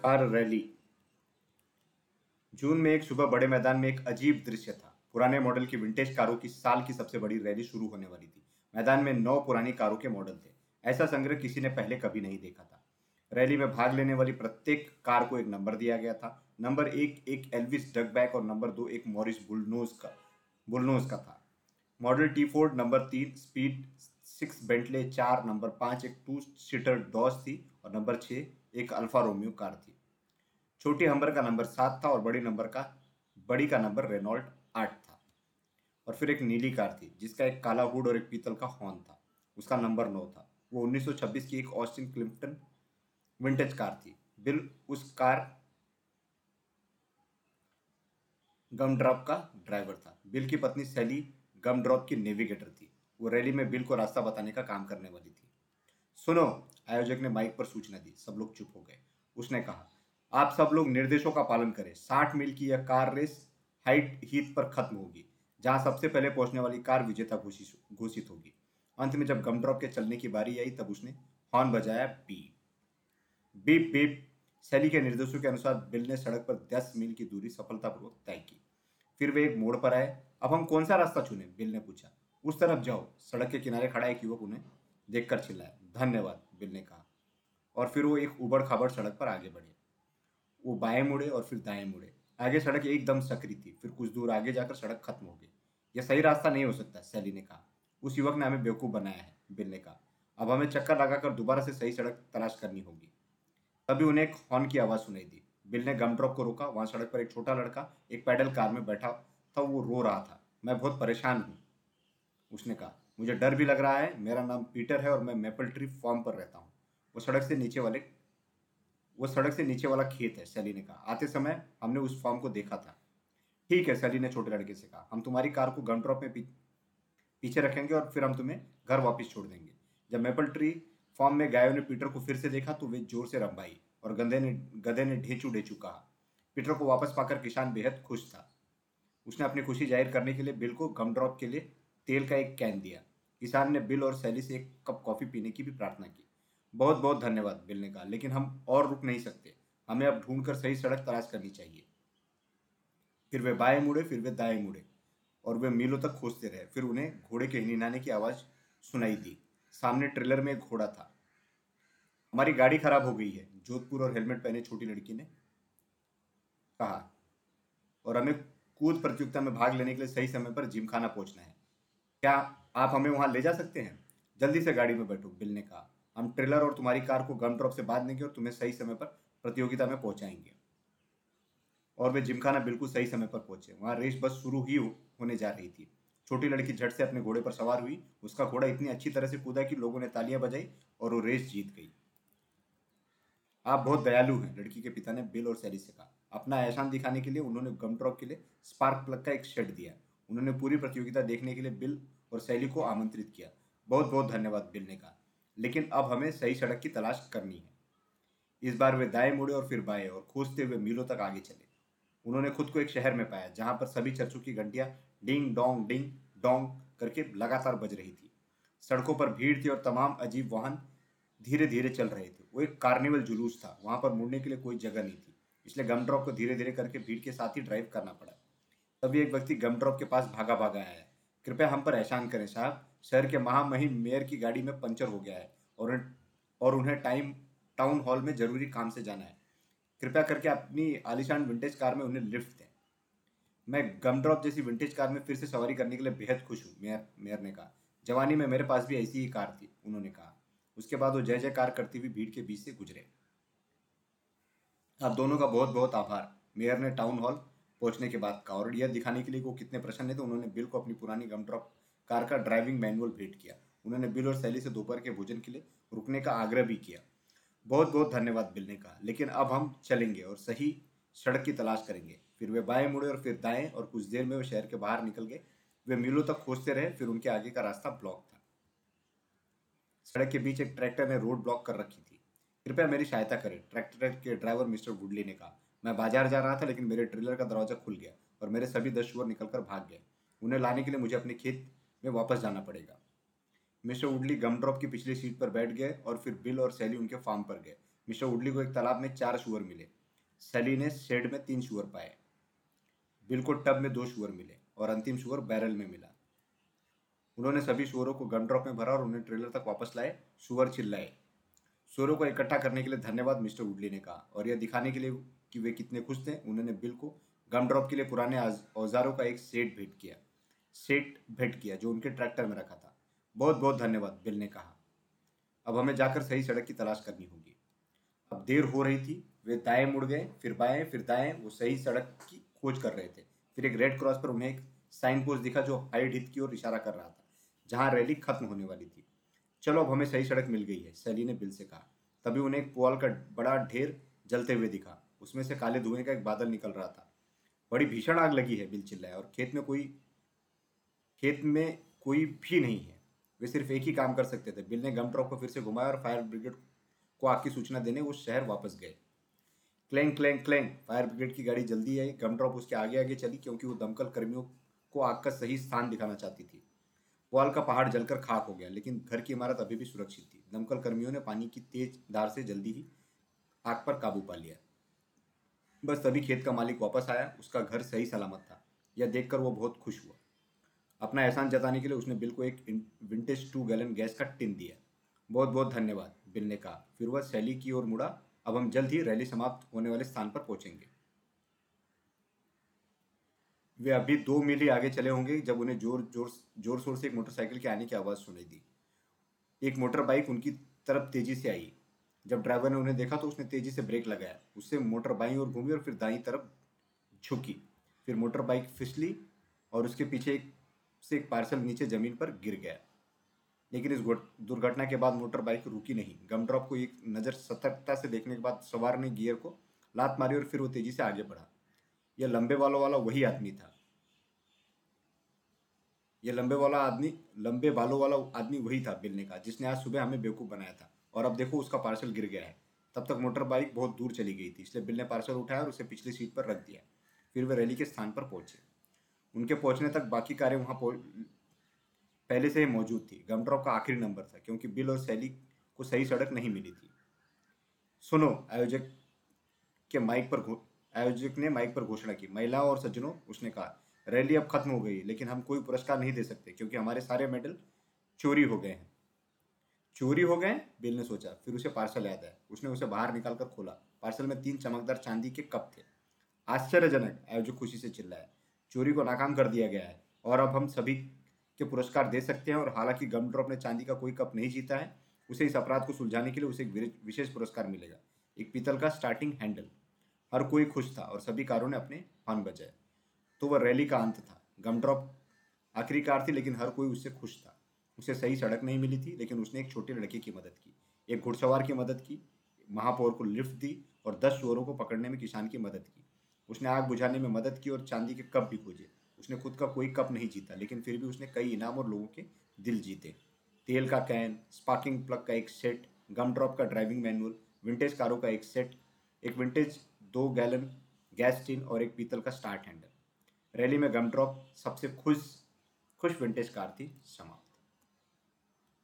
Car rally. जून में एक सुबह बड़े मैदान में एक अजीब दृश्य था। पुराने मॉडल की विंटेज कारों की साल की सबसे बड़ी रैली शुरू होने वाली थी। मैदान में नौ पुरानी कारों के मॉडल थे। ऐसा संग्रह किसी ने पहले कभी नहीं देखा था। रैली में भाग लेने वाली प्रत्येक कार को एक नंबर दिया गया था। नंबर एक एक एल्विस डगबैक और नंबर दो, एक मॉरिस बुलनोज का बुलनोज का था। मॉडल टी फोर्ड, नंबर तीन, स्पीड सिक्स, बेंटले चार, नंबर पाँच, एक टू सीटर डॉस थी और नंबर छः एक अल्फ़ा रोमियो कार थी। छोटी हम्बर का नंबर सात था और बड़ी नंबर का, बड़ी का नंबर रेनॉल्ट आठ था। और फिर एक नीली कार थी, जिसका एक काला हुड और एक पीतल का हॉर्न था। उसका नंबर नौ था। वो 1926 की एक ऑस्टिन क्लिफ्टन विंटेज कार थी। बिल, उस कार गम ड्रॉप का ड्राइवर था। बिल की पत्नी सैली गम ड्रॉप की नेविगेटर थी। वो रैली में बिल को रास्ता बताने का काम करने वाली थी। सुनो, आयोजक ने माइक पर सूचना दी, सब लोग चुप हो गए। उसने कहा, आप सब लोग निर्देशों का पालन करें। साठ मील की यह कार रेस हाइट हीथ पर खत्म होगी, जहाँ सबसे पहले पहुँचने वाली कार विजेता घोषित होगी। अंत में जब गम ड्रॉप के चलने की बारी आई, तब उसने हॉर्न बजाया, बीप। Beep beep. सैली के निर्देशों के अनुसार बिल ने सड़क पर दस मील की दूरी सफलतापूर्वक तय की। फिर वे एक मोड़ पर आए। अब हम कौन सा रास्ता चुने? बिल ने पूछा। उस तरफ़ जाओ। सड़क के किनारे खड़ा एक युवक उन्हें देखकर चिल्लाया, धन्यवाद बिल ने कहा और फिर वो एक उबड़ खाबड़ सड़क पर आगे बढ़े। वो बाएँ मुड़े और फिर दाएँ मुड़े। आगे सड़क एकदम सकरी थी, फिर कुछ दूर आगे जाकर सड़क खत्म हो गई। यह सही रास्ता नहीं हो सकता, सैली ने कहा। उस युवक ने हमें बेवकूफ़ बनाया है बिल ने कहा अब हमें चक्कर लगाकर दोबारा से सही सड़क तलाश करनी होगी। तभी उन्हें एक हॉर्न की आवाज़ सुनाई दी। बिल ने गम ड्रॉप को रोका, वहाँ सड़क पर एक छोटा लड़का एक पैडल कार में बैठा था, वो रो रहा था। मैं बहुत परेशान हूँ उसने कहा, मुझे डर भी लग रहा है, मेरा नाम पीटर है और मैं मेपल ट्री फॉर्म पर रहता हूँ। वो सड़क से नीचे वाले, वो सड़क से नीचे वाला खेत है, सैली ने कहा। आते समय हमने उस फॉर्म को देखा था। ठीक है, सैली ने छोटे लड़के से कहा, हम तुम्हारी कार को गन ड्रॉप में पीछे रखेंगे और फिर हम तुम्हें घर वापस छोड़ देंगे। जब मेपल ट्री फार्म में गायों ने पीटर को फिर से देखा तो वे ज़ोर से रंबाई और गंदे ने, गधे ने ढेचू ढेचू कहा। पीटर को वापस पाकर किसान बेहद खुश था। उसने अपनी खुशी ज़ाहिर करने के लिए, बिल को गम ड्रॉप के लिए तेल का एक कैन दिया। किसान ने बिल और सैली से एक कप कॉफ़ी पीने की भी प्रार्थना की। बहुत बहुत धन्यवाद बिल ने कहा, लेकिन हम और रुक नहीं सकते। हमें अब ढूंढकर सही सड़क तलाश करनी चाहिए। फिर वे बाएँ मुड़े, फिर वे दाएँ मुड़े, और वे मीलों तक खोजते रहे। फिर उन्हें घोड़े के हिनाने की आवाज़ सुनाई दी। सामने ट्रेलर में एक घोड़ा था। हमारी गाड़ी खराब हो गई है। जोधपुर और हेलमेट पहने छोटी लड़की ने कहा, और हमें कूद प्रतियोगिता में भाग लेने के लिए सही समय पर जिमखाना पहुँचना है। क्या आप हमें वहाँ ले जा सकते हैं? जल्दी से गाड़ी में बैठो, बिल ने कहा हम ट्रेलर और तुम्हारी कार को गम ड्रॉप से बाँध देंगे और तुम्हें सही समय पर प्रतियोगिता में पहुंचाएँगे। और वे जिमखाना बिल्कुल सही समय पर पहुँचे। वहाँ रेस बस शुरू ही होने जा रही थी। छोटी लड़की झट से अपने घोड़े पर सवार हुई। उसका घोड़ा इतनी अच्छी तरह से कूदा कि लोगों ने तालियाँ बजाई और वो रेस जीत गई। आप बहुत दयालु हैं, लड़की के पिता ने बिल और सैली से कहा। अपना एहसान दिखाने के लिए उन्होंने गम ड्रॉप के लिए स्पार्क प्लग का एक शेड दिया। उन्होंने पूरी प्रतियोगिता देखने के लिए बिल और सैली को आमंत्रित किया। बहुत बहुत धन्यवाद बिल ने कहा। लेकिन अब हमें सही सड़क की तलाश करनी है। इस बार वे दाएँ मुड़े और फिर बाएँ और खोजते हुए मीलों तक आगे चले। उन्होंने खुद को एक शहर में पाया, जहाँ पर सभी चर्चों की घंटियाँ डिंग, डोंग डिंग, डोंग करके लगातार बज रही थी। सड़कों पर भीड़ थी और तमाम अजीब वाहन धीरे धीरे चल रहे थे। वो एक कार्निवल जुलूस था। वहाँ पर मुड़ने के लिए कोई जगह नहीं थी। इसलिए गम ड्रॉप को धीरे धीरे करके भीड़ के साथ ही ड्राइव करना पड़ा। तभी एक व्यक्ति गम ड्रॉप के पास भागा भागा है। कृपया हम पर एहसान करें साहब। शहर के महामहिम मेयर की गाड़ी में पंचर हो गया है और और उन्हें टाइम, टाउन हॉल में ज़रूरी काम से जाना है। कृपया करके अपनी आलिशान विंटेज कार में उन्हें लिफ्ट दें। मैं गम ड्रॉप जैसी विंटेज कार में फिर से सवारी करने के लिए बेहद खुश हूँ, मेयर मेयर ने कहा। जवानी में मेरे पास भी ऐसी ही कार थी, उन्होंने कहा। उसके बाद वो जय जयकार करती हुई भीड़ के बीच से गुजरे। आप दोनों का बहुत बहुत आभार। मेयर ने टाउन हॉल पहुँचने के बाद का और यह दिखाने के लिए वो कितने प्रसन्न थे तो उन्होंने बिल को अपनी पुरानी गम ड्रॉप कार का ड्राइविंग मैनुअल भेंट किया। उन्होंने बिल और सैली से दोपहर के भोजन के लिए रुकने का आग्रह भी किया। बहुत बहुत धन्यवाद बिल ने कहा। लेकिन अब हम चलेंगे और सही सड़क की तलाश करेंगे। फिर वे बाएँ मुड़े और फिर दाएँ और कुछ देर में वे शहर के बाहर निकल गए। वे मीलों तक खोजते रहे, फिर उनके आगे का रास्ता ब्लॉक था। सड़क के बीच एक ट्रैक्टर ने रोड ब्लॉक कर रखी थी। कृपया मेरी सहायता करें, ट्रैक्टर के ड्राइवर मिस्टर वुडली ने कहा। मैं बाज़ार जा रहा था, लेकिन मेरे ट्रेलर का दरवाज़ा खुल गया और मेरे सभी दस शुअर निकलकर भाग गए। उन्हें लाने के लिए मुझे अपने खेत में वापस जाना पड़ेगा। मिस्टर वुडली गम ड्रॉप की पिछली सीट पर बैठ गए और फिर बिल और सैली उनके फार्म पर गए। मिस्टर वुडली को एक तालाब में चार शुअर मिले। सैली ने शेड में तीन शुअर पाए। बिल को टब में दो शुअर मिले और अंतिम शुअर बैरल में मिला। उन्होंने सभी शुअरों को गन ड्रॉप में भरा और उन्हें ट्रेलर तक वापस लाए, शुअर चिल्लाए। शुअरों को इकट्ठा करने के लिए धन्यवाद, मिस्टर वुडली ने कहा और यह दिखाने के लिए कि वे कितने खुश थे, उन्होंने बिल को गम ड्रॉप के लिए पुराने औजारों का एक सेट भेंट किया। सेट भेंट किया, जो उनके ट्रैक्टर में रखा था। बहुत बहुत धन्यवाद, बिल ने कहा। अब हमें जाकर सही सड़क की तलाश करनी होगी। अब देर हो रही थी, वे दाएँ मुड़ गए, फिर बाएँ, फिर दाएँ, वो सही सड़क की खोज कर रहे थे। फिर एक रेड क्रॉस पर उन्हें एक साइन पोस्ट दिखा, जो हाइड हित की ओर इशारा कर रहा था, जहाँ रैली खत्म होने वाली थी। चलो, अब हमें सही सड़क मिल गई है, सैली ने बिल से कहा। तभी उन्हें एक पुआल का बड़ा ढेर जलते हुए दिखा। उसमें से काले धुएँ का एक बादल निकल रहा था। बड़ी भीषण आग लगी है, बिल चिल्लाया, और खेत में कोई, खेत में कोई भी नहीं है। वे सिर्फ़ एक ही काम कर सकते थे। बिल ने गम ट्रॉप को फिर से घुमाया और फायर ब्रिगेड को आग की सूचना देने वो शहर वापस गए। Clang clang clang, fire brigade की गाड़ी जल्दी आई। गम ड्रॉप उसके आगे आगे चली, क्योंकि वो दमकल कर्मियों को आग का सही स्थान दिखाना चाहती थी। पुआल का पहाड़ जलकर खाक हो गया, लेकिन घर की इमारत अभी भी सुरक्षित थी। दमकल कर्मियों ने पानी की तेज धार से जल्दी ही आग पर काबू पा लिया। बस तभी खेत का मालिक वापस आया, उसका घर सही सलामत था। यह देखकर वो बहुत खुश हुआ। अपना एहसान जताने के लिए उसने बिल को एक विंटेज टू गैलन गैस का टिन दिया। बहुत बहुत धन्यवाद, बिल ने कहा। फिर वह शैली की ओर मुड़ा। अब हम जल्द ही रैली समाप्त होने वाले स्थान पर पहुँचेंगे। वे अभी दो मील ही आगे चले होंगे, जब उन्हें ज़ोर ज़ोर ज़ोर शोर से एक मोटरसाइकिल के आने की आवाज़ सुनाई दी। एक मोटर बाइक उनकी तरफ़ तेज़ी से आई। जब ड्राइवर ने उन्हें देखा तो उसने तेज़ी से ब्रेक लगाया। उससे मोटर बाई और घूमी और फिर दाई तरफ़ झुकी। फिर मोटर बाइक फिसली और उसके पीछे एक से एक पार्सल नीचे ज़मीन पर गिर गया। लेकिन इस दुर्घटना के बाद मोटर बाइक रुकी नहीं। गम ड्रॉप को एक नज़र सतर्कता से देखने के बाद सवार ने गियर को लात मारी और फिर वो तेज़ी से आगे बढ़ा। यह लंबे बालों वाला वही आदमी था। यह लंबे वाला आदमी लंबे बालों वाला आदमी वही था बिल ने कहा जिसने आज सुबह हमें बेवकूफ़ बनाया था। और अब देखो उसका पार्सल गिर गया है। तब तक मोटर बाइक बहुत दूर चली गई थी, इसलिए बिल ने पार्सल उठाया और उसे पिछली सीट पर रख दिया। फिर वे रैली के स्थान पर पहुँचे। उनके पहुँचने तक बाकी कारें वहाँ पहले से ही मौजूद थी। गमड्रॉप का आखिरी नंबर था, क्योंकि बिल और सैली को सही सड़क नहीं मिली थी। सुनो, आयोजक के माइक पर आयोजक ने माइक पर घोषणा की। महिलाओं और सज्जनों, उसने कहा रैली अब खत्म हो गई, लेकिन हम कोई पुरस्कार नहीं दे सकते, क्योंकि हमारे सारे मेडल चोरी हो गए हैं। चोरी हो गए, बिल ने सोचा, फिर उसे पार्सल याद आया। उसने उसे बाहर निकालकर खोला। पार्सल में तीन चमकदार चांदी के कप थे। आश्चर्यजनक, आयोजक खुशी से चिल्लाया। चोरी को नाकाम कर दिया गया है, और अब हम सभी के पुरस्कार दे सकते हैं, और हालाँकि गम ड्रॉप ने चांदी का कोई कप नहीं जीता है, उसे इस अपराध को सुलझाने के लिए उसे एक विशेष पुरस्कार मिलेगा। एक पीतल का स्टार्टिंग हैंडल हर कोई खुश था, और सभी कारों ने अपने हॉर्न बजाए। तो वह रैली का अंत था। गम ड्रॉप आखिरी कार थी, लेकिन हर कोई उससे खुश था। उसे सही सड़क नहीं मिली थी, लेकिन उसने एक छोटे लड़के की मदद की। एक घुड़सवार की मदद की, महापौर को लिफ्ट दी और दस चोरों को पकड़ने में किसान की मदद की। उसने आग बुझाने में मदद की और चांदी के कप भी खोजे। उसने खुद का कोई कप नहीं जीता, लेकिन फिर भी उसने कई इनाम और लोगों के दिल जीते। तेल का कैन स्पार्किंग प्लग का एक सेट गम ड्रॉप का ड्राइविंग मैनुअल विंटेज कारों का एक सेट एक विंटेज दो गैलन गैस टिन और एक पीतल का स्टार्ट हैंडल रैली में गम ड्रॉप सबसे खुश खुश विंटेज कार थी समाप्त